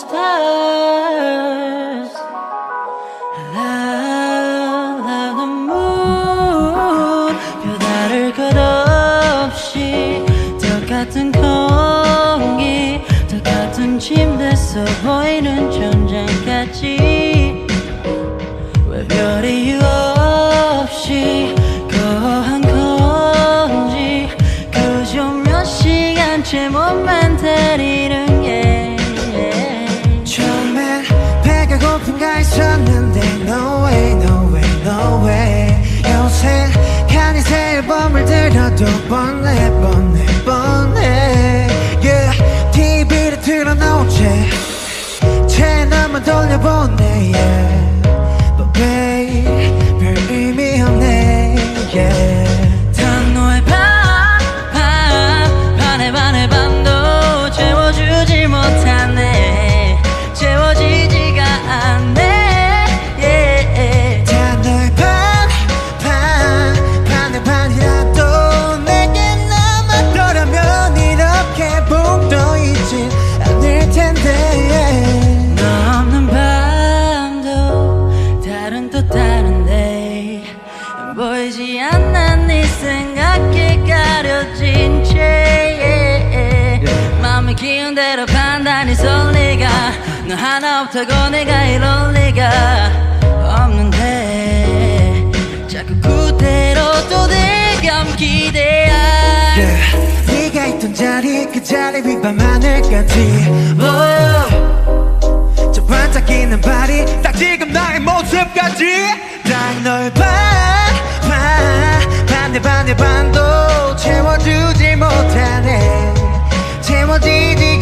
Love, love the moon. 별다를 것 없이 똑같은 공기 똑같은 침대서 보이는 천장까지. 왜별 이유 없이 거한 건지 그저 몇 시간째 몸만 때리는 들어도 뻔해 뻔 너 하나 없다고 내가 이럴 리가 없는데 자꾸 그대로 또 내감 기대야 yeah. 네가 있던 자리 그 자리 위반 하늘까지. 저 반짝이는 발이 딱 지금 나의 모습까지 딱 너의 반, 반 반대 반대 반도 채워주지 못하네 채워지지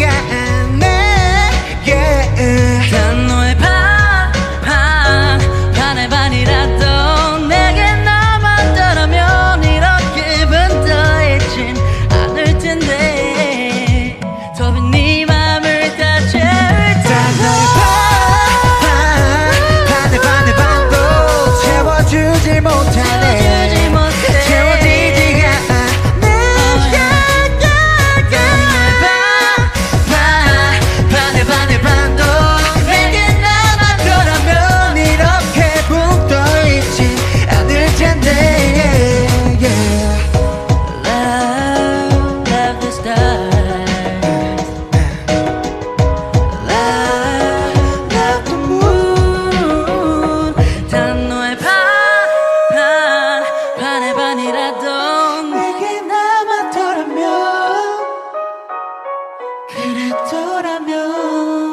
채워 그랬더라면